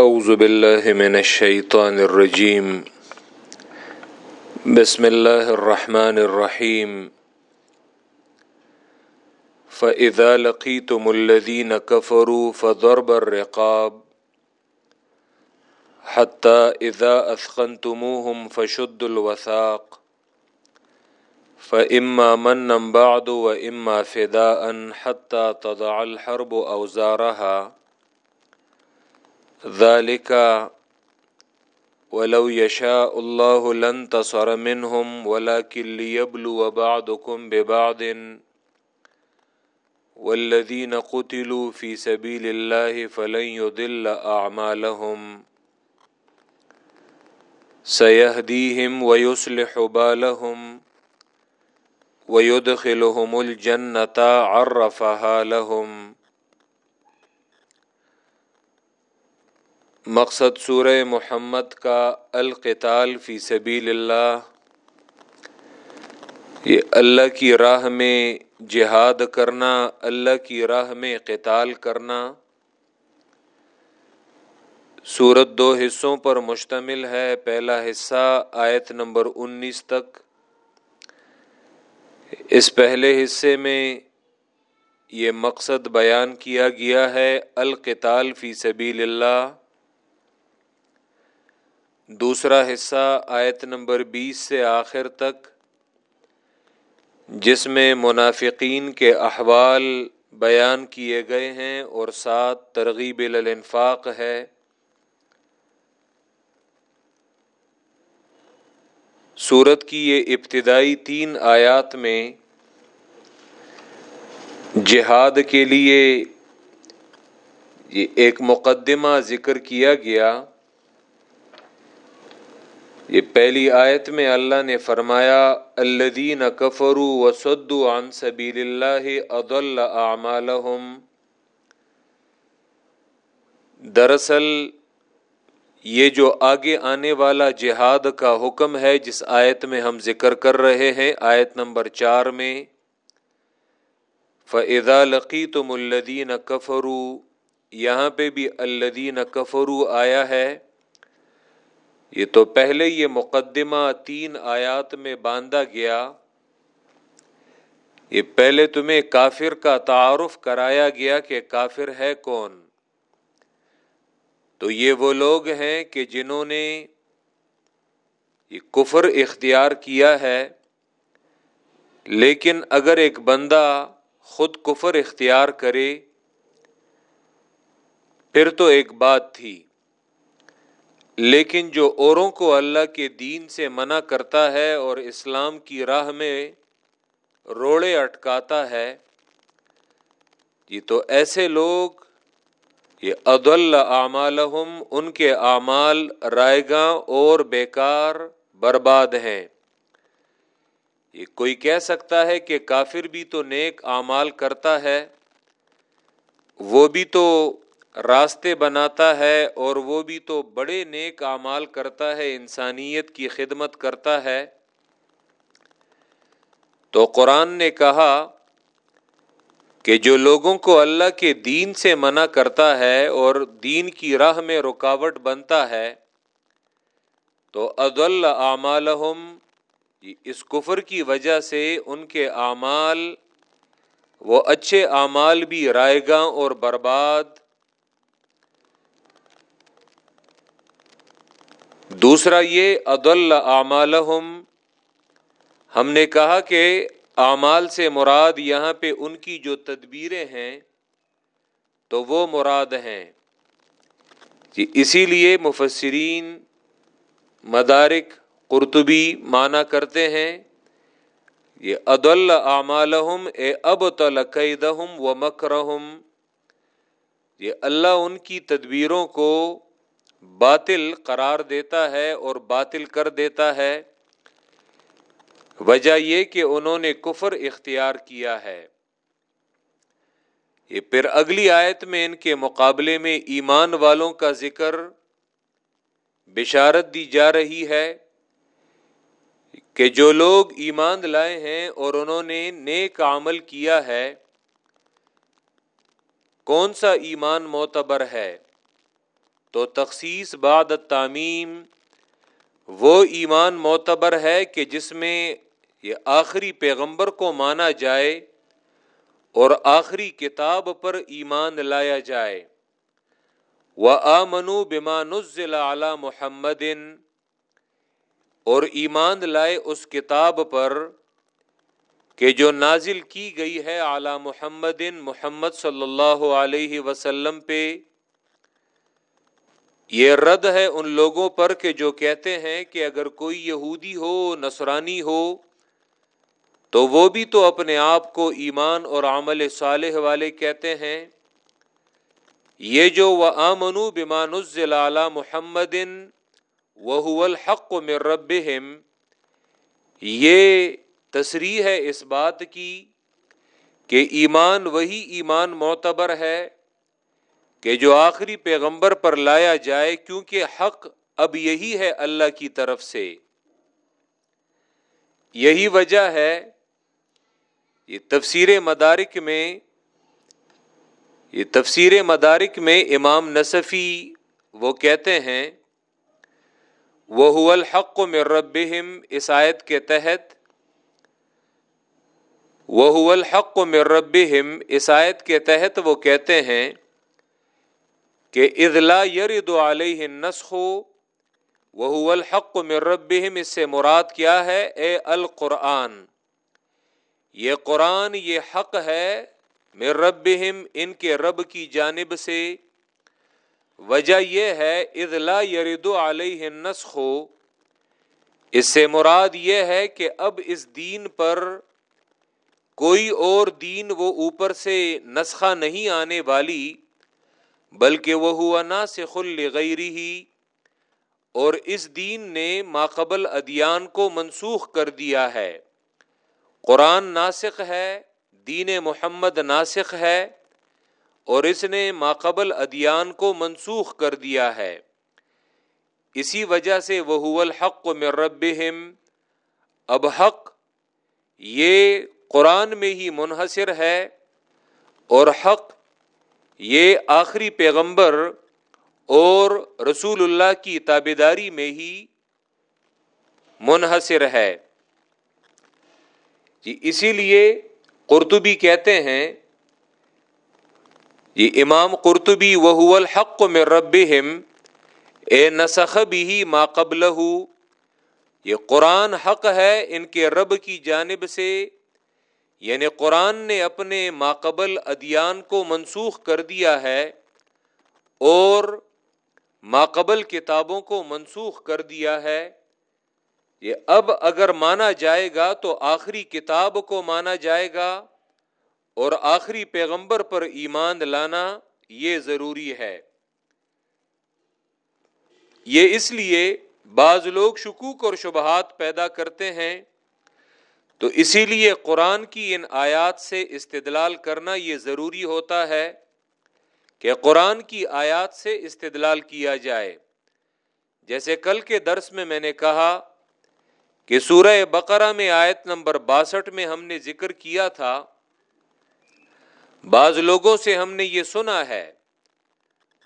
أعوذ بالله من الشيطان الرجيم. بسم الله الرحمن الرحيم. فإذا لقيتم الذين كفروا فضرب الرقاب حتى إذا أثخنتموهم فشدوا الوثاق. فإما منا بعد وإما فداء حتى تضع الحرب أوزارها. ذلك ولو يشاء الله لانتصر منهم ولكن ليبلو بعضكم ببعض والذين قتلوا في سبيل الله فلن يضل أعمالهم سيهديهم ويصلح بالهم ويدخلهم الجنة عرفها لهم مقصد سورہ محمد کا القتال فی سبیل اللہ۔ یہ اللہ کی راہ میں جہاد کرنا، اللہ کی راہ میں قتال کرنا۔ سورت دو حصوں پر مشتمل ہے، پہلا حصہ آیت نمبر انیس تک۔ اس پہلے حصے میں یہ مقصد بیان کیا گیا ہے، القتال فی سبیل اللہ۔ دوسرا حصہ آیت نمبر بیس سے آخر تک، جس میں منافقین کے احوال بیان کیے گئے ہیں اور ساتھ ترغیب الانفاق ہے۔ سورت کی یہ ابتدائی تین آیات میں جہاد کے لیے یہ ایک مقدمہ ذکر کیا گیا۔ یہ پہلی آیت میں اللہ نے فرمایا الدین کفرو وسد عن سبیل اللہ عدل اعمالهم دراصل، یہ جو آگے آنے والا جہاد کا حکم ہے، جس آیت میں ہم ذکر کر رہے ہیں، آیت نمبر چار میں فضا لقی تم الدین کفرو یہاں پہ بھی الدین کفرو آیا ہے۔ یہ تو پہلے یہ مقدمہ تین آیات میں باندھا گیا۔ یہ پہلے تمہیں کافر کا تعارف کرایا گیا کہ کافر ہے کون۔ تو یہ وہ لوگ ہیں کہ جنہوں نے یہ کفر اختیار کیا ہے۔ لیکن اگر ایک بندہ خود کفر اختیار کرے، پھر تو ایک بات تھی۔ لیکن جو اوروں کو اللہ کے دین سے منع کرتا ہے اور اسلام کی راہ میں روڑے اٹکاتا ہے یہ تو ایسے لوگ، یہ عدل اعمالہم، ان کے اعمال رائے گاں اور بیکار، برباد ہیں۔ یہ کوئی کہہ سکتا ہے کہ کافر بھی تو نیک اعمال کرتا ہے، وہ بھی تو راستے بناتا ہے اور وہ بھی تو بڑے نیک اعمال کرتا ہے، انسانیت کی خدمت کرتا ہے۔ تو قرآن نے کہا کہ جو لوگوں کو اللہ کے دین سے منع کرتا ہے اور دین کی راہ میں رکاوٹ بنتا ہے، تو عدل اعمالہم اس کفر کی وجہ سے ان کے اعمال، وہ اچھے اعمال بھی رائے گاں اور برباد۔ دوسرا یہ عدل اعمالہم۔ ہم نے کہا کہ اعمال سے مراد یہاں پہ ان کی جو تدبیریں ہیں، تو وہ مراد ہیں۔ جی اسی لیے مفسرین مدارک قرطبی مانا کرتے ہیں، یہ عدل اعمالہم، اے اب تلقیدہم و مکرہم۔ یہ اللہ ان کی تدبیروں کو باطل قرار دیتا ہے اور باطل کر دیتا ہے۔ وجہ یہ کہ انہوں نے کفر اختیار کیا ہے۔ یہ پھر اگلی آیت میں ان کے مقابلے میں ایمان والوں کا ذکر بشارت دی جا رہی ہے کہ جو لوگ ایمان لائے ہیں اور انہوں نے نیک عمل کیا ہے، کون سا ایمان معتبر ہے؟ تو تخصیص بعد تعمیم وہ ایمان معتبر ہے کہ جس میں یہ آخری پیغمبر کو مانا جائے اور آخری کتاب پر ایمان لایا جائے۔ وہ آمنو بیمان اعلی محمد، اور ایمان لائے اس کتاب پر کہ جو نازل کی گئی ہے اعلی محمد محمد صلی اللہ علیہ وسلم پہ۔ یہ رد ہے ان لوگوں پر کہ جو کہتے ہیں کہ اگر کوئی یہودی ہو، نصرانی ہو، تو وہ بھی تو اپنے آپ کو ایمان اور عمل صالح والے کہتے ہیں۔ یہ جو وہ آمنو بمان الزلال محمد وہ الحق میں رب یہ تصریح ہے اس بات کی کہ ایمان وہی ایمان معتبر ہے کہ جو آخری پیغمبر پر لایا جائے کیونکہ حق اب یہی ہے اللہ کی طرف سے۔ یہی وجہ ہے یہ تفسیر مدارک میں، یہ تفسیر مدارک میں امام نصفی وہ کہتے ہیں وہ الحق میں ربہم عیسائیت کے تحت۔ وہ الحق میں ربہم عیسائیت کے تحت وہ کہتے ہیں کہ ادلا یرد علیہ نسخ وہ الحق میں ربہم، اس سے مراد کیا ہے؟ اے القرآن، یہ قرآن، یہ حق ہے میں ربہم ان کے رب کی جانب سے۔ وجہ یہ ہے ادلا یرد علیہ نسخ اس سے مراد یہ ہے کہ اب اس دین پر کوئی اور دین وہ اوپر سے نسخہ نہیں آنے والی۔ بلکہ وہ ہوا نا سے خل ہی اور اس دین نے ماقبل ادیان کو منسوخ کر دیا ہے۔ قرآن ناسخ ہے، دین محمد ناسخ ہے اور اس نے ماقبل ادیان کو منسوخ کر دیا ہے۔ اسی وجہ سے وہ الحق میں رب اب حق یہ قرآن میں ہی منحصر ہے اور حق یہ آخری پیغمبر اور رسول اللہ کی تابے میں ہی منحصر ہے۔ جی اسی لیے قرطبی کہتے ہیں یہ امام قرطبی وہ الحق میں رب اے نسخ بھی ما قبل یہ قرآن حق ہے ان کے رب کی جانب سے یعنی قرآن نے اپنے ماقبل ادیان کو منسوخ کر دیا ہے اور ماقبل کتابوں کو منسوخ کر دیا ہے۔ یہ اب اگر مانا جائے گا تو آخری کتاب کو مانا جائے گا اور آخری پیغمبر پر ایمان لانا یہ ضروری ہے۔ یہ اس لیے بعض لوگ شکوک اور شبہات پیدا کرتے ہیں تو اسی لیے قرآن کی ان آیات سے استدلال کرنا یہ ضروری ہوتا ہے کہ قرآن کی آیات سے استدلال کیا جائے۔ جیسے کل کے درس میں میں نے کہا کہ سورہ بقرہ میں آیت نمبر باسٹھ میں ہم نے ذکر کیا تھا۔ بعض لوگوں سے ہم نے یہ سنا ہے۔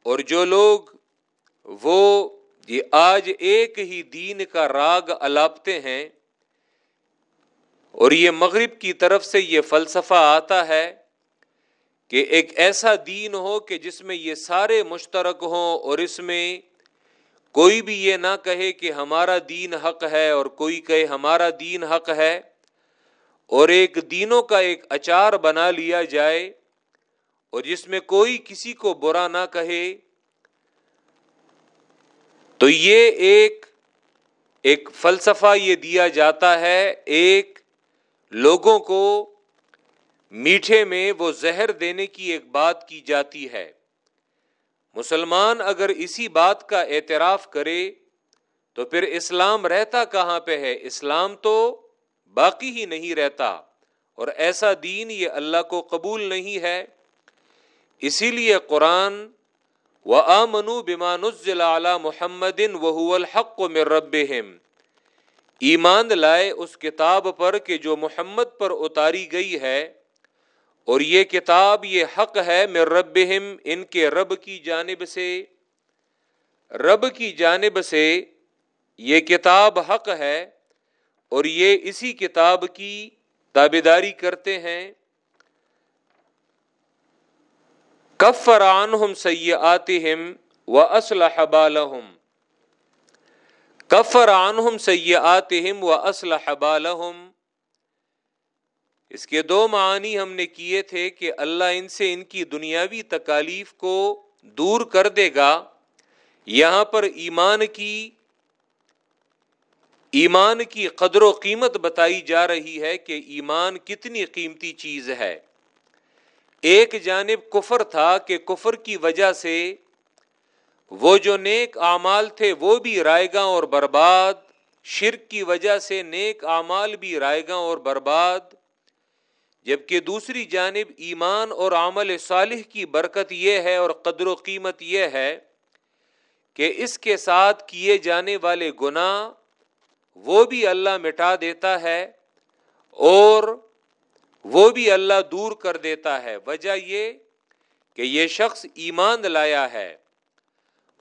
اور جو لوگ وہ یہ آج ایک ہی دین کا راگ الاپتے ہیں اور یہ مغرب کی طرف سے یہ فلسفہ آتا ہے کہ ایک ایسا دین ہو کہ جس میں یہ سارے مشترک ہوں اور اس میں کوئی بھی یہ نہ کہے کہ ہمارا دین حق ہے اور کوئی کہے ہمارا دین حق ہے اور ایک دینوں کا ایک اچار بنا لیا جائے اور جس میں کوئی کسی کو برا نہ کہے، تو یہ ایک ایک فلسفہ یہ دیا جاتا ہے، ایک لوگوں کو میٹھے میں وہ زہر دینے کی ایک بات کی جاتی ہے۔ مسلمان اگر اسی بات کا اعتراف کرے تو پھر اسلام رہتا کہاں پہ ہے؟ اسلام تو باقی ہی نہیں رہتا اور ایسا دین یہ اللہ کو قبول نہیں ہے۔ اسی لیے قرآن و آمنو بمان محمد وہ الحق میں رب ایمان لائے اس کتاب پر کہ جو محمد پر اتاری گئی ہے، اور یہ کتاب، یہ حق ہے میں رب ان کے رب کی جانب سے۔ رب کی جانب سے یہ کتاب حق ہے، اور یہ اسی کتاب کی تابیداری کرتے ہیں۔ کفر عنہم سیئاتہم و اسلح بالہم۔ کفر عنہم سیئاتہم و اسلح بالہم۔ اس کے دو معنی ہم نے کیے تھے کہ اللہ ان سے ان کی دنیاوی تکالیف کو دور کر دے گا۔ یہاں پر ایمان کی ایمان کی قدر و قیمت بتائی جا رہی ہے کہ ایمان کتنی قیمتی چیز ہے۔ ایک جانب کفر تھا کہ کفر کی وجہ سے وہ جو نیک اعمال تھے وہ بھی رائے گا اور برباد، شرک کی وجہ سے نیک اعمال بھی رائے گا اور برباد۔ جبکہ دوسری جانب ایمان اور عمل صالح کی برکت یہ ہے اور قدر و قیمت یہ ہے کہ اس کے ساتھ کیے جانے والے گناہ وہ بھی اللہ مٹا دیتا ہے اور وہ بھی اللہ دور کر دیتا ہے۔ وجہ یہ کہ یہ شخص ایمان لایا ہے۔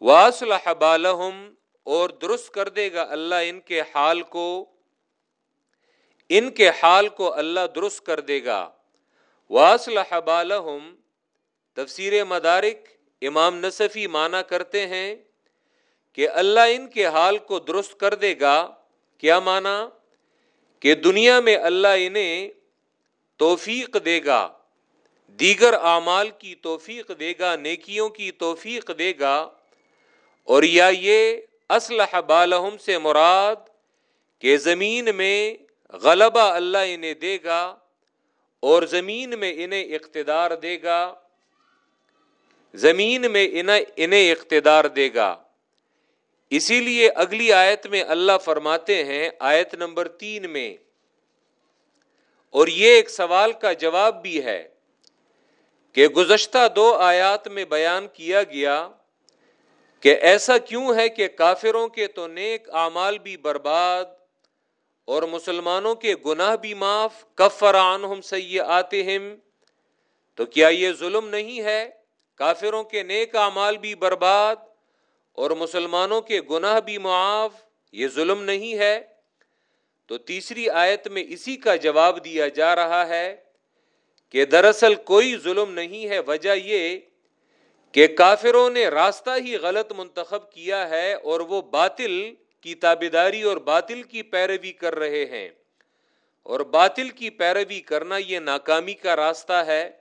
واصلح بالہم اور درست کر دے گا اللہ ان کے حال کو۔ ان کے حال کو اللہ درست کر دے گا۔ واصلح بالہم تفسیر مدارک امام نصفی مانا کرتے ہیں کہ اللہ ان کے حال کو درست کر دے گا۔ کیا مانا کہ دنیا میں اللہ انہیں توفیق دے گا۔ دیگر اعمال کی توفیق دے گا، نیکیوں کی توفیق دے گا۔ اور یا یہ اسلح بالہم سے مراد کہ زمین میں غلبہ اللہ انہیں دے گا اور زمین میں انہیں اقتدار دے گا، زمین میں انہیں اقتدار دے گا۔ اسی لیے اگلی آیت میں اللہ فرماتے ہیں، آیت نمبر تین میں۔ اور یہ ایک سوال کا جواب بھی ہے کہ گزشتہ دو آیات میں بیان کیا گیا۔ کہ ایسا کیوں ہے کہ کافروں کے تو نیک اعمال بھی برباد اور مسلمانوں کے گناہ بھی معاف، کفر عنہم سیئاتہم۔ تو کیا یہ ظلم نہیں ہے؟ کافروں کے نیک اعمال بھی برباد اور مسلمانوں کے گناہ بھی معاف، یہ ظلم نہیں ہے؟ تو تیسری آیت میں اسی کا جواب دیا جا رہا ہے کہ دراصل کوئی ظلم نہیں ہے۔ وجہ یہ کہ کافروں نے راستہ ہی غلط منتخب کیا ہے اور وہ باطل کی تابیداری اور باطل کی پیروی کر رہے ہیں۔ اور باطل کی پیروی کرنا یہ ناکامی کا راستہ ہے۔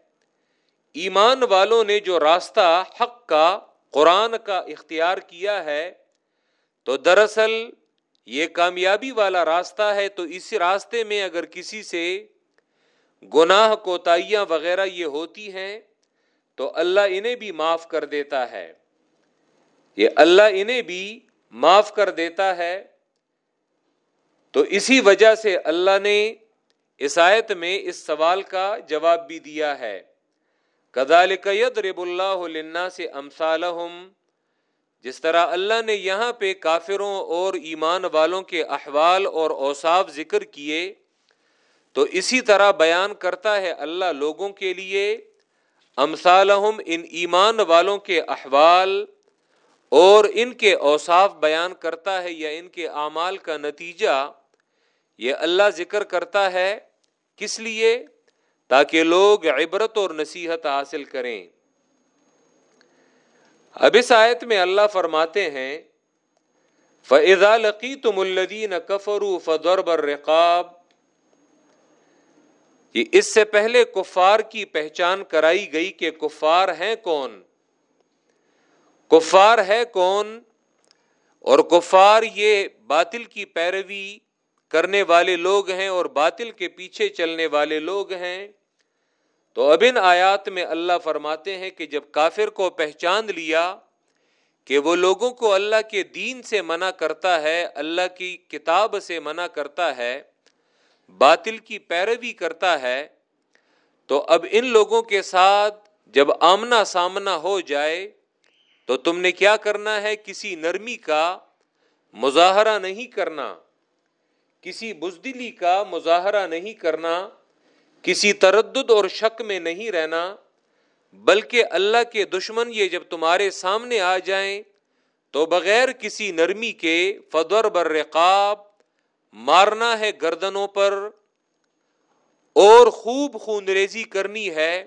ایمان والوں نے جو راستہ حق کا، قرآن کا اختیار کیا ہے، تو دراصل یہ کامیابی والا راستہ ہے۔ تو اس راستے میں اگر کسی سے گناہ، کوتاہیاں وغیرہ یہ ہوتی ہیں تو اللہ انہیں بھی معاف کر دیتا ہے۔ یہ اللہ انہیں بھی معاف کر دیتا ہے۔ تو اسی وجہ سے اللہ نے عیسائیت میں اس سوال کا جواب بھی دیا ہے۔ کدال قید رب اللہ سے امسال جس طرح اللہ نے یہاں پہ کافروں اور ایمان والوں کے احوال اور اوصاف ذکر کیے، تو اسی طرح بیان کرتا ہے اللہ لوگوں کے لیے۔ امثالہم ان ایمان والوں کے احوال اور ان کے اوصاف بیان کرتا ہے یا ان کے اعمال کا نتیجہ، یہ اللہ ذکر کرتا ہے کس لیے؟ تاکہ لوگ عبرت اور نصیحت حاصل کریں۔ اب اس آیت میں اللہ فرماتے ہیں فضا لقی تم الدین کفرو فدر برقاب اس سے پہلے کفار کی پہچان کرائی گئی کہ کفار ہیں کون۔ کفار ہے کون اور کفار یہ باطل کی پیروی کرنے والے لوگ ہیں اور باطل کے پیچھے چلنے والے لوگ ہیں۔ تو اب ان آیات میں اللہ فرماتے ہیں کہ جب کافر کو پہچان لیا کہ وہ لوگوں کو اللہ کے دین سے منع کرتا ہے، اللہ کی کتاب سے منع کرتا ہے باطل کی پیروی کرتا ہے، تو اب ان لوگوں کے ساتھ جب آمنا سامنا ہو جائے، تو تم نے کیا کرنا ہے؟ کسی نرمی کا مظاہرہ نہیں کرنا، کسی بزدلی کا مظاہرہ نہیں کرنا، کسی تردد اور شک میں نہیں رہنا، بلکہ اللہ کے دشمن یہ جب تمہارے سامنے آ جائیں، تو بغیر کسی نرمی کے فدور برقاب مارنا ہے گردنوں پر، اور خوب خون ریزی کرنی ہے،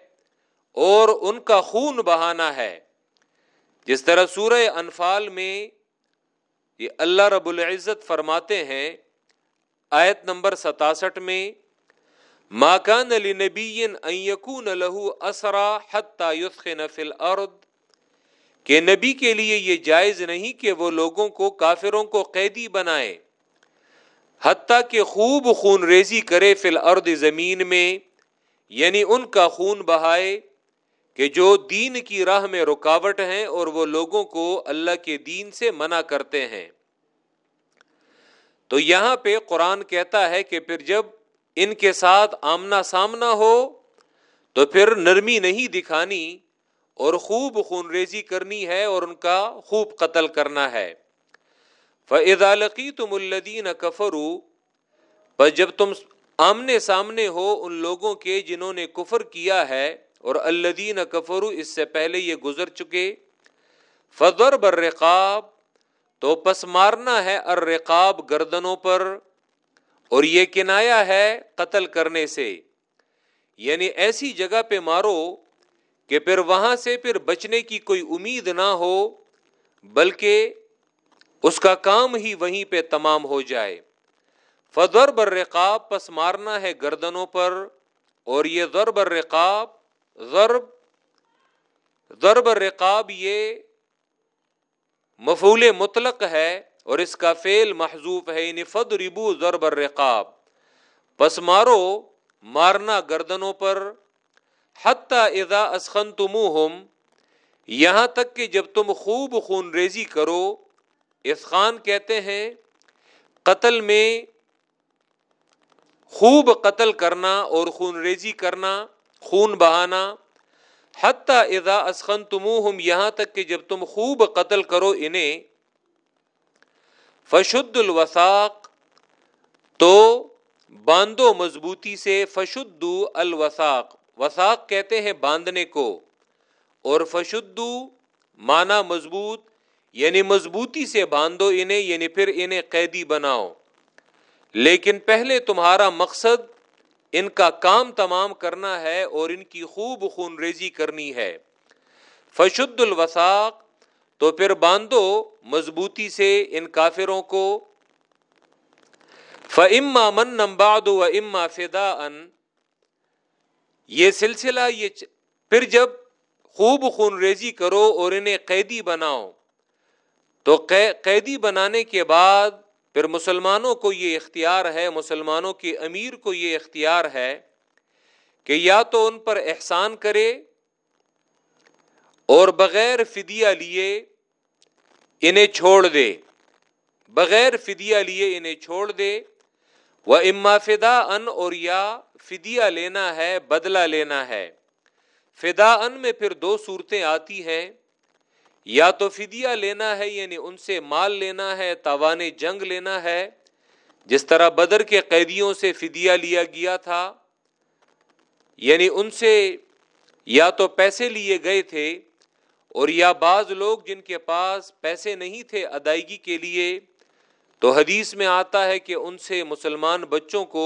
اور ان کا خون بہانا ہے۔ جس طرح سورہ انفال میں یہ اللہ رب العزت فرماتے ہیں، آیت نمبر ستاسٹھ میں ماکان علی نبی لہو اسرا حتہ نفل ارد کہ نبی کے لیے یہ جائز نہیں کہ وہ لوگوں کو کافروں کو قیدی بنائے۔ حتیٰ کہ خوب خون ریزی کرے فل ارد زمین میں یعنی ان کا خون بہائے کہ جو دین کی راہ میں رکاوٹ ہیں اور وہ لوگوں کو اللہ کے دین سے منع کرتے ہیں۔ تو یہاں پہ قرآن کہتا ہے کہ پھر جب ان کے ساتھ آمنا سامنا ہو تو پھر نرمی نہیں دکھانی اور خوب خون ریزی کرنی ہے اور ان کا خوب قتل کرنا ہے۔ فعدالقی تم الدین کفرو پر جب تم آمنے سامنے ہو ان لوگوں کے جنہوں نے کفر کیا ہے، اور الدین کفرو اس سے پہلے یہ گزر چکے فضر برقاب تو پس مارنا ہے ارقاب گردنوں پر، اور یہ کنایا ہے قتل کرنے سے۔ یعنی ایسی جگہ پہ مارو کہ پھر وہاں سے پھر بچنے کی کوئی امید نہ ہو، بلکہ اس کا کام ہی وہیں پہ تمام ہو جائے۔ فضر برقاب پس مارنا ہے گردنوں پر، اور یہ ضرب رقاب ضرب ضرب رقاب یہ مفول مطلق ہے، اور اس کا فیل محضوف ہے یعنی فد ربو ضرب رقاب پس مارو مارنا گردنوں پر، حتیٰ اذا اسخن تم یہاں تک کہ جب تم خوب خون ریزی کرو۔ اسخان کہتے ہیں، قتل میں خوب قتل کرنا اور خون ریزی کرنا، خون بہانا۔ حتیٰ اذا اسخن تم یہاں تک کہ جب تم خوب قتل کرو انہیں، فشد الوساق تو باندو مضبوطی سے فشدو الوساق وساق کہتے ہیں باندھنے کو، اور فشدو مانا مضبوط یعنی مضبوطی سے باندھو انہیں یعنی پھر انہیں قیدی بناؤ۔ لیکن پہلے تمہارا مقصد ان کا کام تمام کرنا ہے اور ان کی خوب خون ریزی کرنی ہے۔ فشد الوساق تو پھر باندھو مضبوطی سے ان کافروں کو۔ فما من نمباد و اما فدا ان یہ سلسلہ، یہ پھر جب خوب خون ریزی کرو اور انہیں قیدی بناؤ۔ تو قیدی بنانے کے بعد پھر مسلمانوں کو یہ اختیار ہے، مسلمانوں کے امیر کو یہ اختیار ہے کہ یا تو ان پر احسان کرے اور بغیر فدیہ لیے انہیں چھوڑ دے۔ بغیر فدیہ لیے انہیں چھوڑ دے۔ وہ اما فدا ان اور یا فدیہ لینا ہے، بدلہ لینا ہے۔ فدا ان میں پھر دو صورتیں آتی ہیں۔ یا تو فدیہ لینا ہے یعنی ان سے مال لینا ہے، تاوان جنگ لینا ہے۔ جس طرح بدر کے قیدیوں سے فدیہ لیا گیا تھا یعنی ان سے یا تو پیسے لیے گئے تھے، اور یا بعض لوگ جن کے پاس پیسے نہیں تھے ادائیگی کے لیے۔ تو حدیث میں آتا ہے کہ ان سے مسلمان بچوں کو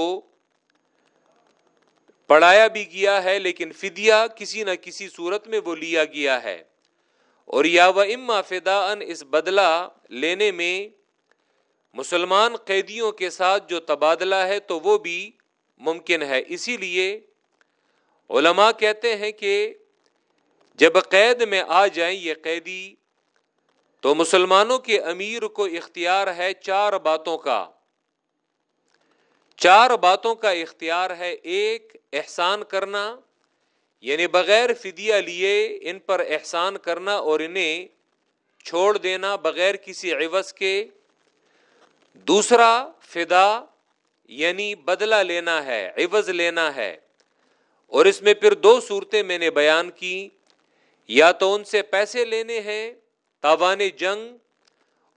پڑھایا بھی گیا ہے، لیکن فدیہ کسی نہ کسی صورت میں وہ لیا گیا ہے۔ اور یا و اما فدا ان اس بدلہ لینے میں مسلمان قیدیوں کے ساتھ جو تبادلہ ہے تو وہ بھی ممکن ہے۔ اسی لیے علماء کہتے ہیں کہ جب قید میں آ جائیں یہ قیدی، تو مسلمانوں کے امیر کو اختیار ہے چار باتوں کا۔ چار باتوں کا اختیار ہے، ایک احسان کرنا یعنی بغیر فدیہ لیے ان پر احسان کرنا اور انہیں چھوڑ دینا بغیر کسی عوض کے. دوسرا، فدا یعنی بدلہ لینا ہے، عوض لینا ہے. اور اس میں پھر دو صورتیں میں نے بیان کی. یا تو ان سے پیسے لینے ہیں، تاوان جنگ،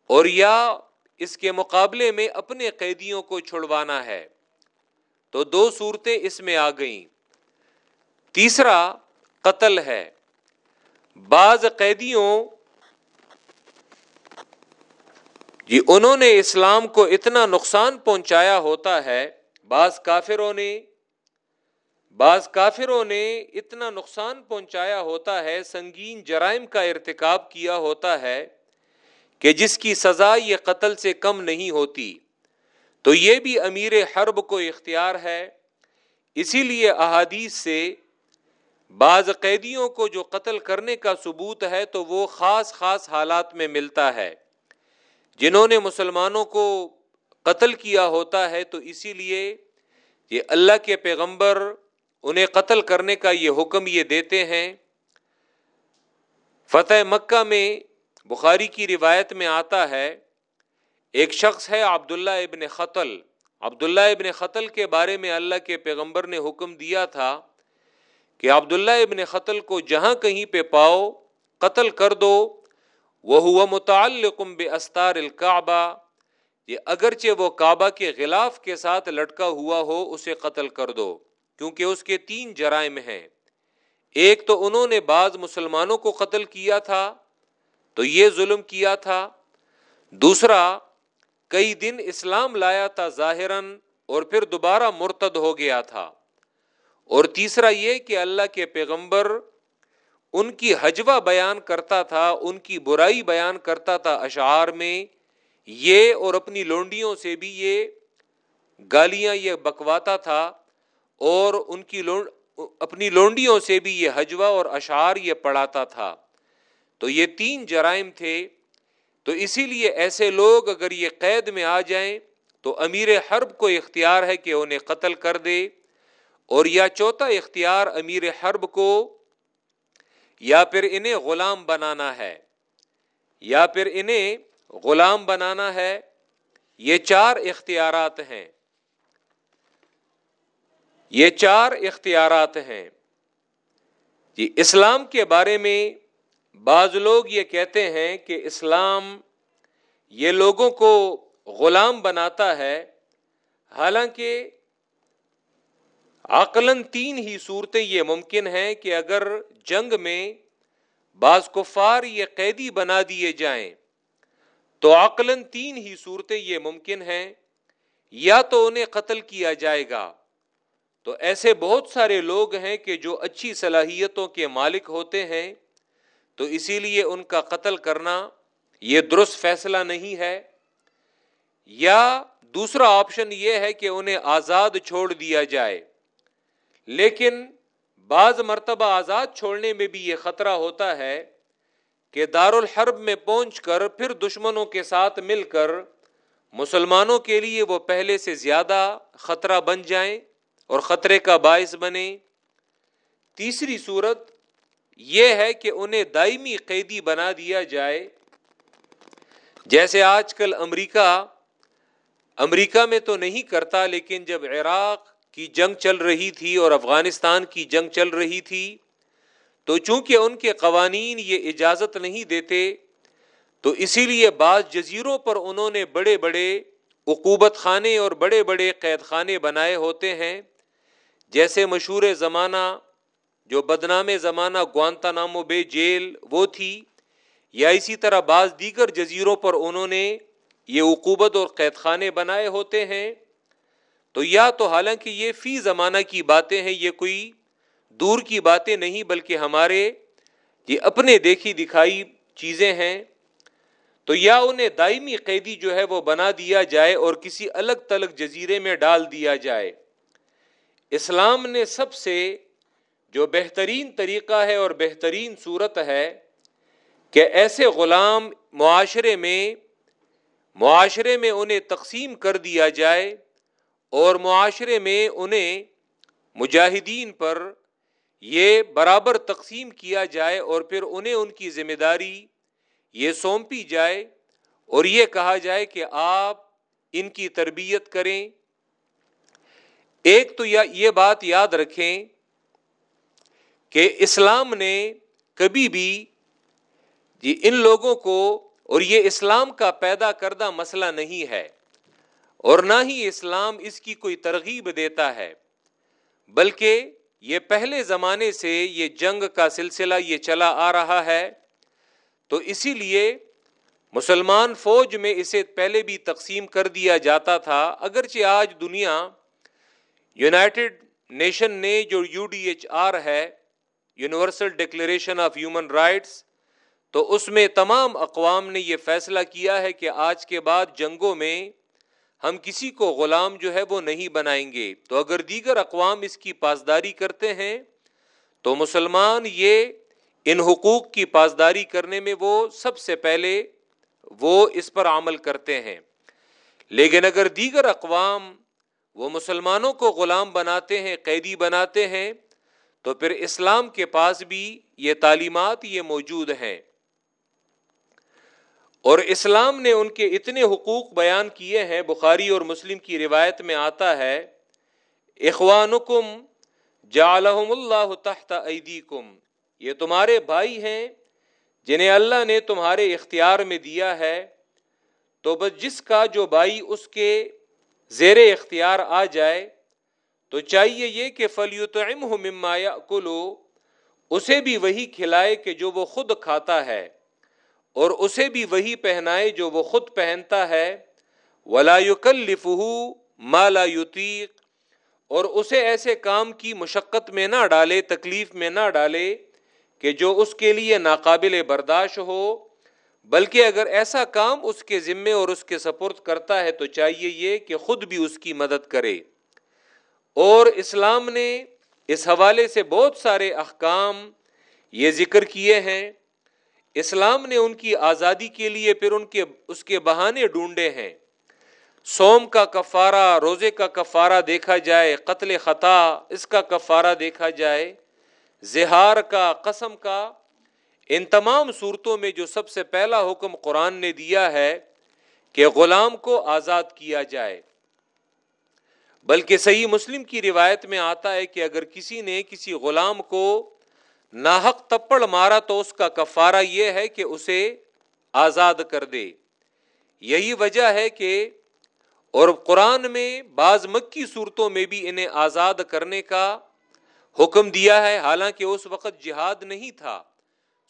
اور یا اس کے مقابلے میں اپنے قیدیوں کو چھڑوانا ہے. تو دو صورتیں اس میں آ گئیں. تیسرا قتل ہے۔ بعض قیدیوں جی انہوں نے اسلام کو اتنا نقصان پہنچایا ہوتا ہے، بعض کافروں نے، بعض کافروں نے اتنا نقصان پہنچایا ہوتا ہے، سنگین جرائم کا ارتکاب کیا ہوتا ہے کہ جس کی سزا یہ قتل سے کم نہیں ہوتی۔ تو یہ بھی امیر حرب کو اختیار ہے۔ اسی لیے احادیث سے بعض قیدیوں کو جو قتل کرنے کا ثبوت ہے تو وہ خاص خاص حالات میں ملتا ہے۔ جنہوں نے مسلمانوں کو قتل کیا ہوتا ہے تو اسی لیے یہ اللہ کے پیغمبر انہیں قتل کرنے کا یہ حکم یہ دیتے ہیں۔ فتح مکہ میں بخاری کی روایت میں آتا ہے، ایک شخص ہے عبداللہ ابن قتل عبداللہ ابن قتل کے بارے میں اللہ کے پیغمبر نے حکم دیا تھا۔ کہ عبداللہ ابن قتل کو جہاں کہیں پہ پاؤ، قتل کر دو۔ وہ ہوا متعلقم بے استار الکعبہ یہ اگرچہ وہ کعبہ کے غلاف کے ساتھ لٹکا ہوا ہو، اسے قتل کر دو، کیونکہ اس کے تین جرائم ہیں۔ ایک تو انہوں نے بعض مسلمانوں کو قتل کیا تھا، تو یہ ظلم کیا تھا۔ دوسرا، کئی دن اسلام لایا تھا ظاہراً اور پھر دوبارہ مرتد ہو گیا تھا۔ اور تیسرا یہ کہ اللہ کے پیغمبر ان کی حجوہ بیان کرتا تھا، ان کی برائی بیان کرتا تھا اشعار میں، یہ اور اپنی لونڈیوں سے بھی یہ گالیاں یہ بکواتا تھا اور ان کی اپنی لونڈیوں سے بھی یہ حجوہ اور اشعار یہ پڑھاتا تھا۔ تو یہ تین جرائم تھے۔ تو اسی لیے ایسے لوگ اگر یہ قید میں آ جائیں تو امیر حرب کو اختیار ہے کہ انہیں قتل کر دے۔ اور یا چوتھا اختیار امیر حرب کو، یا پھر انہیں غلام بنانا ہے، یا پھر انہیں غلام بنانا ہے، یہ چار اختیارات ہیں۔ یہ چار اختیارات ہیں۔ جی اسلام کے بارے میں بعض لوگ یہ کہتے ہیں کہ اسلام یہ لوگوں کو غلام بناتا ہے، حالانکہ عقلاً تین ہی صورتیں یہ ممکن ہیں کہ اگر جنگ میں بعض کفار یہ قیدی بنا دیے جائیں، تو عقلاً تین ہی صورتیں یہ ممکن ہیں، یا تو انہیں قتل کیا جائے گا۔ تو ایسے بہت سارے لوگ ہیں کہ جو اچھی صلاحیتوں کے مالک ہوتے ہیں، تو اسی لیے ان کا قتل کرنا یہ درست فیصلہ نہیں ہے۔ یا دوسرا آپشن یہ ہے کہ انہیں آزاد چھوڑ دیا جائے۔ لیکن بعض مرتبہ آزاد چھوڑنے میں بھی یہ خطرہ ہوتا ہے کہ دار الحرب میں پہنچ کر پھر دشمنوں کے ساتھ مل کر مسلمانوں کے لیے وہ پہلے سے زیادہ خطرہ بن جائیں اور خطرے کا باعث بنے تیسری صورت یہ ہے کہ انہیں دائمی قیدی بنا دیا جائے۔ جیسے آج کل امریکہ امریکہ میں تو نہیں کرتا لیکن جب عراق کی جنگ چل رہی تھی اور افغانستان کی جنگ چل رہی تھی، تو چونکہ ان کے قوانین یہ اجازت نہیں دیتے، تو اسی لیے بعض جزیروں پر انہوں نے بڑے بڑے عقوبت خانے اور بڑے بڑے قید خانے بنائے ہوتے ہیں، جیسے مشہور زمانہ، جو بدنام زمانہ گوانتا نامو بے جیل وہ تھی، یا اسی طرح بعض دیگر جزیروں پر انہوں نے یہ عقوبت اور قید خانے بنائے ہوتے ہیں۔ تو یا تو حالانکہ یہ فی زمانہ کی باتیں ہیں، یہ کوئی دور کی باتیں نہیں، بلکہ ہمارے یہ اپنے دیکھی دکھائی چیزیں ہیں۔ تو یا انہیں دائمی قیدی جو ہے وہ بنا دیا جائے اور کسی الگ تلگ جزیرے میں ڈال دیا جائے۔ اسلام نے سب سے جو بہترین طریقہ ہے اور بہترین صورت ہے کہ ایسے غلام معاشرے میں معاشرے میں انہیں تقسیم کر دیا جائے۔ اور معاشرے میں انہیں مجاہدین پر یہ برابر تقسیم کیا جائے اور پھر انہیں ان کی ذمہ داری یہ سونپی جائے اور یہ کہا جائے کہ آپ ان کی تربیت کریں۔ ایک تو یہ بات یاد رکھیں کہ اسلام نے کبھی بھی جی ان لوگوں کو اور یہ اسلام کا پیدا کردہ مسئلہ نہیں ہے۔ اور نہ ہی اسلام اس کی کوئی ترغیب دیتا ہے، بلکہ یہ پہلے زمانے سے یہ جنگ کا سلسلہ یہ چلا آ رہا ہے۔ تو اسی لیے مسلمان فوج میں اسے پہلے بھی تقسیم کر دیا جاتا تھا۔ اگرچہ آج دنیا یونائٹڈ نیشن نے جو یو ڈی ایچ آر ہے، universal declaration of human rights, تو اس میں تمام اقوام نے یہ فیصلہ کیا ہے کہ آج کے بعد جنگوں میں ہم کسی کو غلام جو ہے وہ نہیں بنائیں گے۔ تو اگر دیگر اقوام اس کی پاسداری کرتے ہیں، تو مسلمان یہ ان حقوق کی پاسداری کرنے میں وہ سب سے پہلے وہ اس پر عمل کرتے ہیں۔ لیکن اگر دیگر اقوام وہ مسلمانوں کو غلام بناتے ہیں، قیدی بناتے ہیں، تو پھر اسلام کے پاس بھی یہ تعلیمات یہ موجود ہیں۔ اور اسلام نے ان کے اتنے حقوق بیان کیے ہیں، بخاری اور مسلم کی روایت میں آتا ہے، اخوانکم جعلہم اللہ تحت ایدیکم یہ تمہارے بھائی ہیں جنہیں اللہ نے تمہارے اختیار میں دیا ہے۔ تو بس جس کا جو بھائی اس کے زیر اختیار آ جائے، تو چاہیے یہ کہ فلیوتعم ہو ممایا کلو اسے بھی وہی کھلائے کہ جو وہ خود کھاتا ہے۔ اور اسے بھی وہی پہنائے جو وہ خود پہنتا ہے۔ ولا یکلفہ ما لا یطیق اور اسے ایسے کام کی مشقت میں نہ ڈالے، تکلیف میں نہ ڈالے کہ جو اس کے لیے ناقابل برداشت ہو۔ بلکہ اگر ایسا کام اس کے ذمے اور اس کے سپرد کرتا ہے تو چاہیے یہ کہ خود بھی اس کی مدد کرے۔ اور اسلام نے اس حوالے سے بہت سارے احکام یہ ذکر کیے ہیں۔ اسلام نے ان کی آزادی کے لیے پھر ان کے اس کے بہانے ڈھونڈے ہیں۔ سوم کا کفارہ، روزے کا کفارہ دیکھا جائے، قتل خطا، اس کا کفارہ دیکھا جائے، زہار کا، قسم کا، ان تمام صورتوں میں جو سب سے پہلا حکم قرآن نے دیا ہے کہ غلام کو آزاد کیا جائے۔ بلکہ صحیح مسلم کی روایت میں آتا ہے کہ اگر کسی نے کسی غلام کو ناحق تپڑ مارا تو اس کا کفارہ یہ ہے کہ اسے آزاد کر دے۔ یہی وجہ ہے کہ، اور قرآن میں بعض مکی صورتوں میں بھی انہیں آزاد کرنے کا حکم دیا ہے، حالانکہ اس وقت جہاد نہیں تھا۔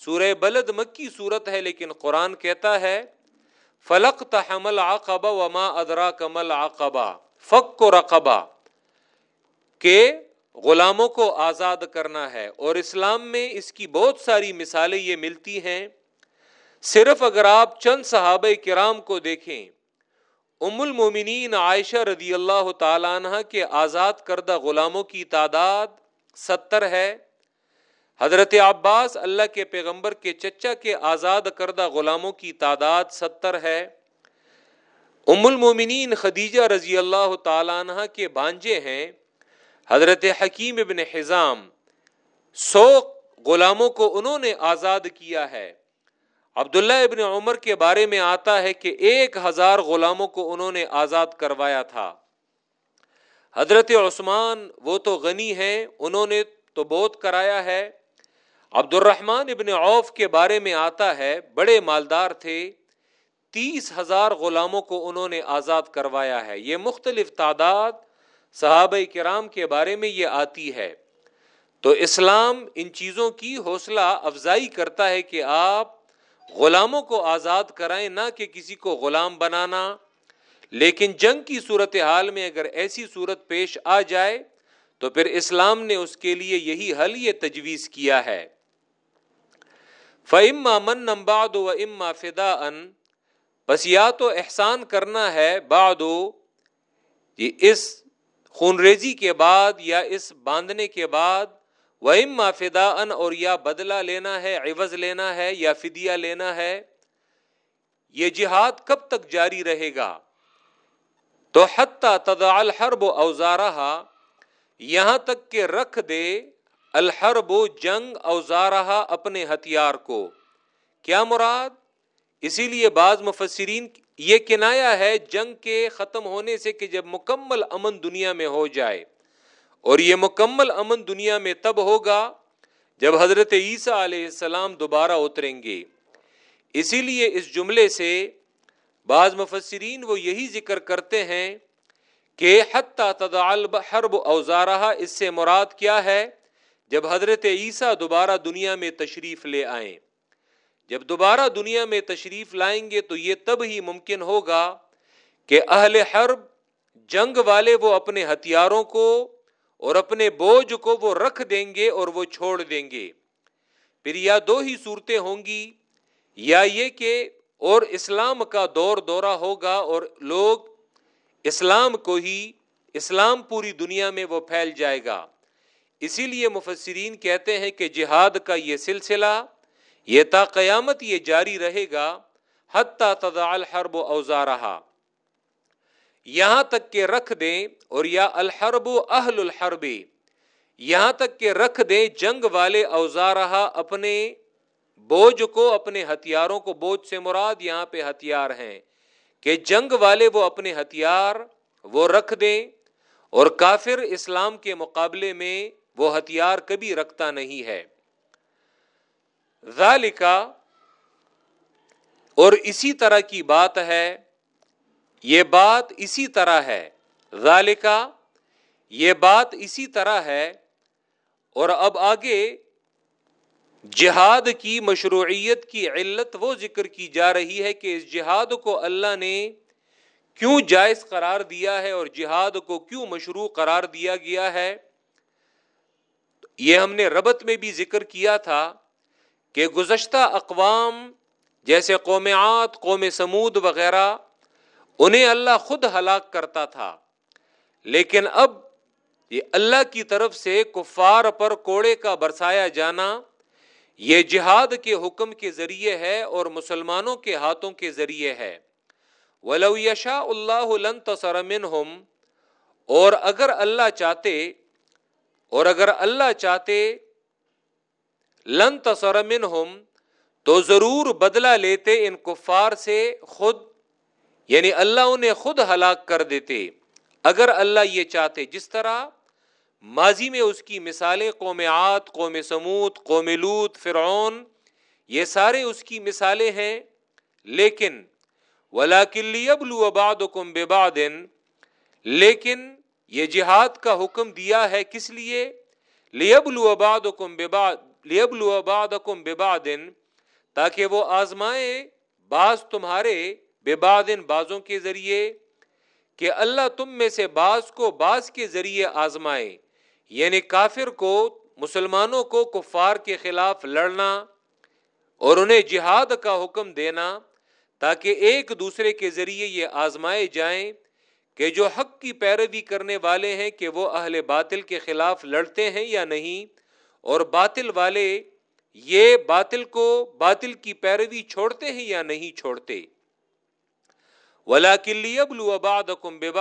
سورہ بلد مکی صورت ہے، لیکن قرآن کہتا ہے فلق تحمل آقبہ وما ادرا کمل آقبہ فک کو رقبہ کہ غلاموں کو آزاد کرنا ہے اور اسلام میں اس کی بہت ساری مثالیں یہ ملتی ہیں۔ صرف اگر آپ چند صحابہ کرام کو دیکھیں، ام المومنین عائشہ رضی اللہ تعالیٰ عنہ کے آزاد کردہ غلاموں کی تعداد ستر ہے۔ حضرت عباس اللہ کے پیغمبر کے چچا کے آزاد کردہ غلاموں کی تعداد ستر ہے۔ ام المومنین خدیجہ رضی اللہ تعالیٰ عنہ کے بانجے ہیں۔ حضرت حکیم ابن حزام سو غلاموں کو انہوں نے آزاد کیا ہے۔ عبداللہ ابن عمر کے بارے میں آتا ہے کہ ایک ہزار غلاموں کو انہوں نے آزاد کروایا تھا۔ حضرت عثمان وہ تو غنی ہیں، انہوں نے تو بہت کرایا ہے۔ عبد الرحمان ابن عوف کے بارے میں آتا ہے، بڑے مالدار تھے، تیس ہزار غلاموں کو انہوں نے آزاد کروایا ہے۔ یہ مختلف تعداد صحابہ کرام کے بارے میں یہ آتی ہے۔ تو اسلام ان چیزوں کی حوصلہ افزائی کرتا ہے کہ آپ غلاموں کو آزاد کرائیں، نہ کہ کسی کو غلام بنانا۔ لیکن جنگ کی صورت حال میں اگر ایسی صورت پیش آ جائے، تو پھر اسلام نے اس کے لیے یہی حل، یہ تجویز کیا ہے۔ فعما من نمباد و اما فدا ان بس یا تو احسان کرنا ہے بادو اس خونریزی کے بعد یا اس باندھنے کے بعد وہ فدا ان اور یا بدلہ لینا ہے، عوض لینا ہے یا فدیہ لینا ہے، یہ جہاد کب تک جاری رہے گا؟ تو حتیٰ تدا الحرب و اوزارہ یہاں تک کہ رکھ دے الحرب و جنگ اوزارہ اپنے ہتھیار کو۔ کیا مراد؟ اسی لیے بعض مفسرین یہ کنایا ہے جنگ کے ختم ہونے سے کہ جب مکمل امن دنیا میں ہو جائے اور یہ مکمل امن دنیا میں تب ہوگا جب حضرت عیسیٰ علیہ السلام دوبارہ اتریں گے۔ اسی لیے اس جملے سے بعض مفسرین وہ یہی ذکر کرتے ہیں کہ حتیٰ حرب اوزارہ اس سے مراد کیا ہے؟ جب حضرت عیسیٰ دوبارہ دنیا میں تشریف لے آئیں۔ جب دوبارہ دنیا میں تشریف لائیں گے تو یہ تب ہی ممکن ہوگا کہ اہل حرب جنگ والے وہ اپنے ہتھیاروں کو اور اپنے بوجھ کو وہ رکھ دیں گے اور وہ چھوڑ دیں گے۔ پھر یا دو ہی صورتیں ہوں گی، یا یہ کہ اور اسلام کا دور دورہ ہوگا اور لوگ اسلام کو ہی، اسلام پوری دنیا میں وہ پھیل جائے گا۔ اسی لیے مفسرین کہتے ہیں کہ جہاد کا یہ سلسلہ یہ تا قیامت یہ جاری رہے گا، حتیٰ تضع الحرب اوزارہا۔ یہاں تک کہ رکھ دیں اور یا الحرب اہل الحرب، یہاں تک کہ رکھ دیں جنگ والے اوزارہا اپنے بوجھ کو، اپنے ہتھیاروں کو۔ بوجھ سے مراد یہاں پہ ہتھیار ہیں کہ جنگ والے وہ اپنے ہتھیار وہ رکھ دیں اور کافر اسلام کے مقابلے میں وہ ہتھیار کبھی رکھتا نہیں ہے۔ ذالکا اور اسی طرح کی بات ہے، یہ بات اسی طرح ہے۔ ذالکا یہ بات اسی طرح ہے۔ اور اب آگے، جہاد کی مشروعیت کی علت وہ ذکر کی جا رہی ہے کہ اس جہاد کو اللہ نے کیوں جائز قرار دیا ہے اور جہاد کو کیوں مشروع قرار دیا گیا ہے۔ یہ ہم نے ربط میں بھی ذکر کیا تھا۔ کہ گزشتہ اقوام جیسے قومات قوم سمود وغیرہ، انہیں اللہ خود ہلاک کرتا تھا۔ لیکن اب یہ اللہ کی طرف سے کفار پر کوڑے کا برسایا جانا، یہ جہاد کے حکم کے ذریعے ہے اور مسلمانوں کے ہاتھوں کے ذریعے ہے۔ ولو یشا اللہ لن منہم اور اگر اللہ چاہتے، اور اگر اللہ چاہتے لن منہم، تو ضرور بدلہ لیتے ان کفار سے خود یعنی اللہ انہیں خود ہلاک کر دیتے۔ اگر اللہ یہ چاہتے جس طرح، ماضی میں اس کی مثالیں قوم عاد، قوم سموت قوم لوت فرعون، یہ سارے اس کی مثالیں ہیں۔ لیکن ولاکلی ابلو آباد کم بے لیکن یہ جہاد کا حکم دیا ہے کس لیے؟ لیبلو آباد کم بے لیبلو آباد کم بے تاکہ وہ آزمائے بعض تمہارے بے بادن بازوں کے ذریعے، کہ اللہ تم میں سے بعض کو بعض کے ذریعے آزمائے۔ یعنی کافر کو، مسلمانوں کو کفار کے خلاف لڑنا اور انہیں جہاد کا حکم دینا، تاکہ ایک دوسرے کے ذریعے یہ آزمائے جائیں کہ جو حق کی پیروی کرنے والے ہیں، کہ وہ اہل باطل کے خلاف لڑتے ہیں یا نہیں۔ اور باطل والے یہ باطل کو باطل کی پیروی چھوڑتے ہیں یا نہیں چھوڑتے؟ ولا کلی ابلو آباد بے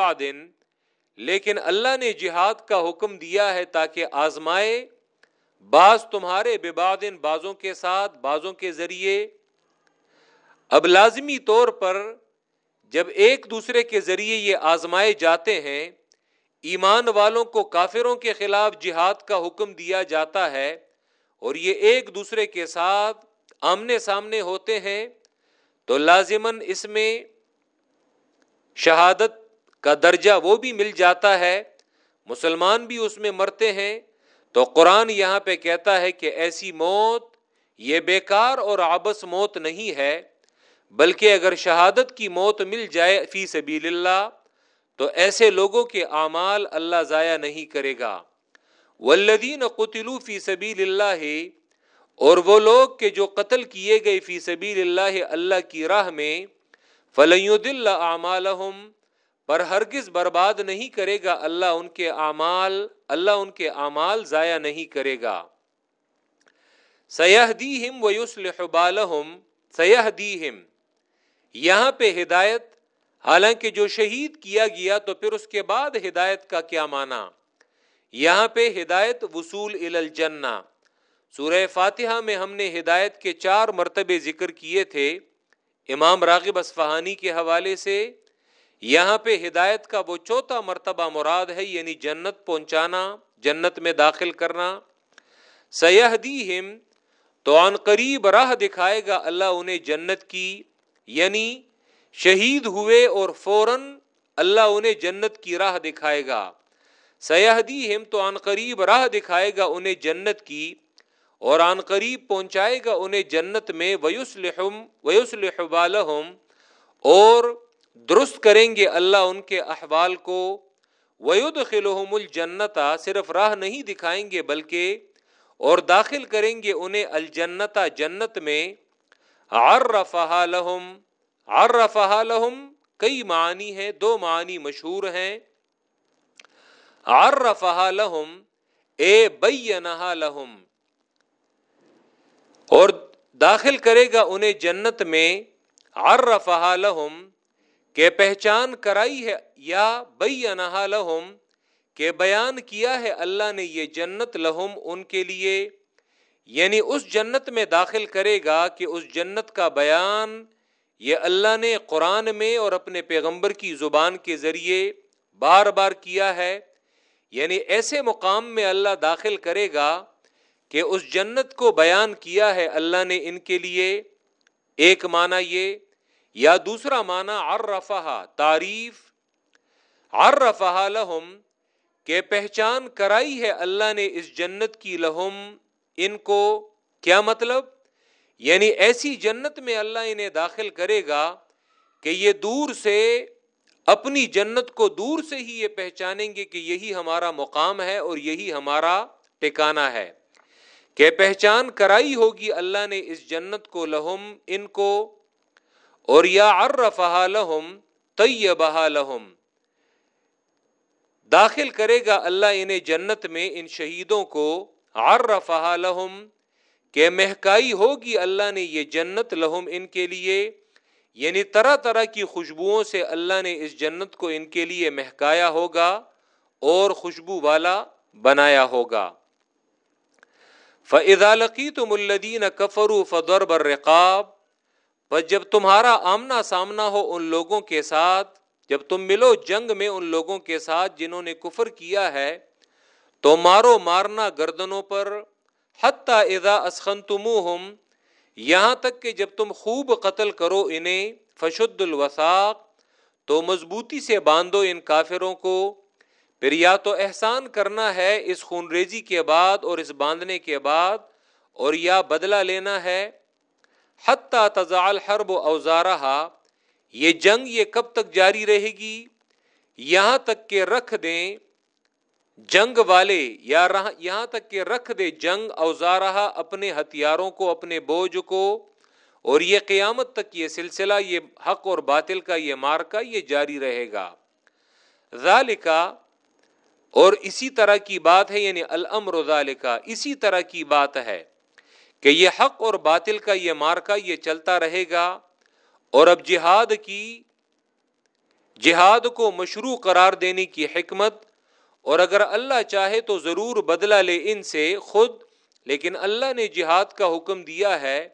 لیکن اللہ نے جہاد کا حکم دیا ہے تاکہ آزمائے، بعض تمہارے بادن بازوں کے ساتھ بازوں کے ذریعے۔ اب لازمی طور پر جب ایک دوسرے کے ذریعے یہ آزمائے جاتے ہیں ایمان والوں کو کافروں کے خلاف جہاد کا حکم دیا جاتا ہے اور یہ ایک دوسرے کے ساتھ آمنے سامنے ہوتے ہیں، تو لازمن اس میں شہادت کا درجہ وہ بھی مل جاتا ہے، مسلمان بھی اس میں مرتے ہیں۔ تو قرآن یہاں پہ کہتا ہے کہ ایسی موت، یہ بیکار اور آبس موت نہیں ہے، بلکہ اگر شہادت کی موت مل جائے فی سبیل اللہ تو ایسے لوگوں کے اعمال اللہ ضائع نہیں کرے گا۔ ولدین قتلو فی سبیل اللہ اور وہ لوگ کے جو قتل کیے گئے فی سبیل اللہ اللہ کی راہ میں فلید اللہ پر ہرگز برباد نہیں کرے گا اللہ ان کے اعمال، اللہ ان کے اعمال ضائع نہیں کرے گا۔ سیاح دی ہم و سیاح دی ہم یہاں پہ ہدایت حالانکہ جو شہید کیا گیا تو پھر اس کے بعد ہدایت کا کیا معنی؟ یہاں پہ ہدایت وصول الجنہ۔ سورہ فاتحہ میں ہم نے ہدایت کے چار مرتبے ذکر کیے تھے۔ امام راغب اسفہانی کے حوالے سے یہاں پہ ہدایت کا وہ چوتھا مرتبہ مراد ہے یعنی جنت پہنچانا، جنت میں داخل کرنا۔ سیاح ہم تو عن قریب راہ دکھائے گا اللہ انہیں جنت کی یعنی شہید ہوئے اور فوراً اللہ انہیں جنت کی راہ دکھائے گا۔ سیاح دی ہم تو عن قریب راہ دکھائے گا انہیں جنت کی اور آن قریب پہنچائے گا انہیں جنت میں ویوس ویوس اور درست کریں گے اللہ ان کے احوال کو۔ وید خلحم الجنتا صرف راہ نہیں دکھائیں گے بلکہ اور داخل کریں گے انہیں الجنتا جنت میں۔ عرفہا لہم عرفہا لہم، کئی معنی ہیں، دو معنی مشہور ہیں۔ عرفہا لہم، اے بینہا لہم۔ اور داخل کرے گا انہیں جنت میں، عرفہا لہم، کہ پہچان کرائی ہے، یا بینہا لہم، کہ بیان کیا ہے اللہ نے یہ جنت لہم ان کے لیے۔ یعنی اس جنت میں داخل کرے گا کہ اس جنت کا بیان یہ اللہ نے قرآن میں اور اپنے پیغمبر کی زبان کے ذریعے بار بار کیا ہے۔ یعنی ایسے مقام میں اللہ داخل کرے گا کہ اس جنت کو بیان کیا ہے اللہ نے ان کے لیے۔ ایک معنی یہ، یا دوسرا معنی عرفہ تعریف۔ عرفہ لہم، کہ پہچان کرائی ہے اللہ نے اس جنت کی لہم ان کو۔ کیا مطلب؟ یعنی ایسی جنت میں اللہ انہیں داخل کرے گا کہ یہ دور سے اپنی جنت کو دور سے ہی یہ پہچانیں گے کہ یہی ہمارا مقام ہے اور یہی ہمارا ٹکانا ہے۔ کہ پہچان کرائی ہوگی اللہ نے اس جنت کو لہم، ان کو، اور یا ارفہ لہم طیبہ لہم۔ داخل کرے گا اللہ انہیں جنت میں ان شہیدوں کو عرفہ لہم کہ مہکائی ہوگی اللہ نے یہ جنت لہم ان کے لیے یعنی طرح طرح کی خوشبوؤں سے اللہ نے اس جنت کو ان کے لیے مہکایا ہوگا اور خوشبو والا بنایا ہوگا۔ فضالقی تم الدین کفرو فدر برقاب بس جب تمہارا آمنا سامنا ہو ان لوگوں کے ساتھ، جب تم ملو جنگ میں ان لوگوں کے ساتھ جنہوں نے کفر کیا ہے، تو مارو مارنا گردنوں پر حتیٰ اذا اسخن یہاں تک کہ جب تم خوب قتل کرو انہیں، فشد الوساق تو مضبوطی سے باندھو ان کافروں کو۔ پھر یا تو احسان کرنا ہے اس خون ریزی کے بعد اور اس باندھنے کے بعد، اور یا بدلہ لینا ہے۔ حتیٰ تزال حرب و اوزارہ یہ جنگ یہ کب تک جاری رہے گی؟ یہاں تک کہ رکھ دیں۔ جنگ والے، یا یہاں تک کہ رکھ دے جنگ اوزارہ اپنے ہتھیاروں کو، اپنے بوجھ کو۔ اور یہ قیامت تک یہ سلسلہ، یہ حق اور باطل کا یہ مارکا یہ جاری رہے گا۔ ذالکا، اور اسی طرح کی بات ہے یعنی الامر ذالکا، اسی طرح کی بات ہے کہ یہ حق اور باطل کا یہ مارکا یہ چلتا رہے گا۔ اور اب جہاد کی، جہاد کو مشروع قرار دینے کی حکمت اور اگر اللہ چاہے تو ضرور بدلہ لے ان سے خود، لیکن اللہ نے جہاد کا حکم دیا ہے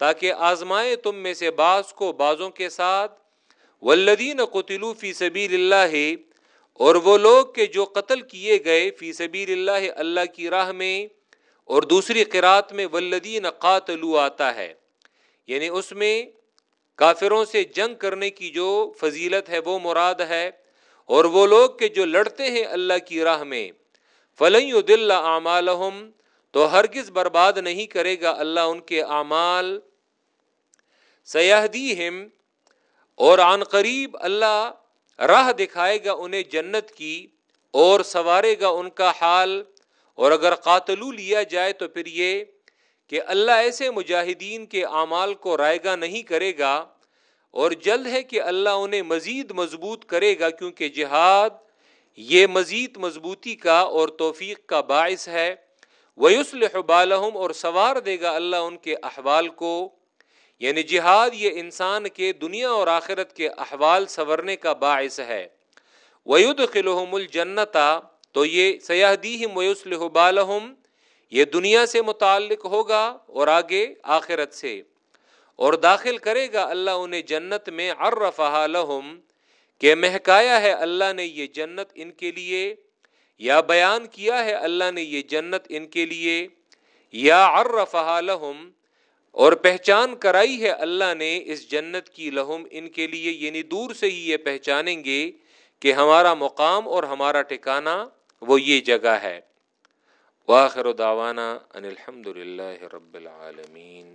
تاکہ آزمائے تم میں سے بعض کو بازوں کے ساتھ۔ ولدین قتلو فی سبیل اللہ اور وہ لوگ کے جو قتل کیے گئے فی سبیل اللہ اللہ کی راہ میں، اور دوسری قرات میں ولدین قاتلو آتا ہے۔ یعنی اس میں کافروں سے جنگ کرنے کی جو فضیلت ہے، وہ مراد ہے۔ اور وہ لوگ کے جو لڑتے ہیں اللہ کی راہ میں، فلن دل اعمال تو ہرگز برباد نہیں کرے گا اللہ ان کے اعمال۔ سیاحدی ہم اور عن قریب اللہ راہ دکھائے گا انہیں جنت کی اور سوارے گا ان کا حال۔ اور اگر قاتلو لیا جائے تو پھر یہ کہ اللہ ایسے مجاہدین کے اعمال کو رائے گا نہیں کرے گا۔ اور جلد ہے کہ اللہ انہیں مزید مضبوط کرے گا کیونکہ جہاد یہ مزید مضبوطی کا اور توفیق کا باعث ہے۔ بالحم اور سوار دے گا اللہ ان کے احوال کو۔ یعنی جہاد یہ انسان کے دنیا اور آخرت کے احوال سنورنے کا باعث ہے۔ ویود خلحم الجنتا تو یہ سیاحدیم ویوسلح بالحم یہ دنیا سے متعلق ہوگا اور آگے آخرت سے۔ اور داخل کرے گا اللہ انہیں جنت میں عرفہ لہم، کہ مہکایا ہے اللہ نے یہ جنت ان کے لیے، یا بیان کیا ہے اللہ نے یہ جنت ان کے لیے، یا عرفہ لہم، اور پہچان کرائی ہے اللہ نے اس جنت کی لہم ان کے لیے یعنی دور سے ہی یہ پہچانیں گے کہ ہمارا مقام اور ہمارا ٹھکانہ وہ یہ جگہ ہے۔ واخر دعوانا ان الحمد للہ رب العالمین۔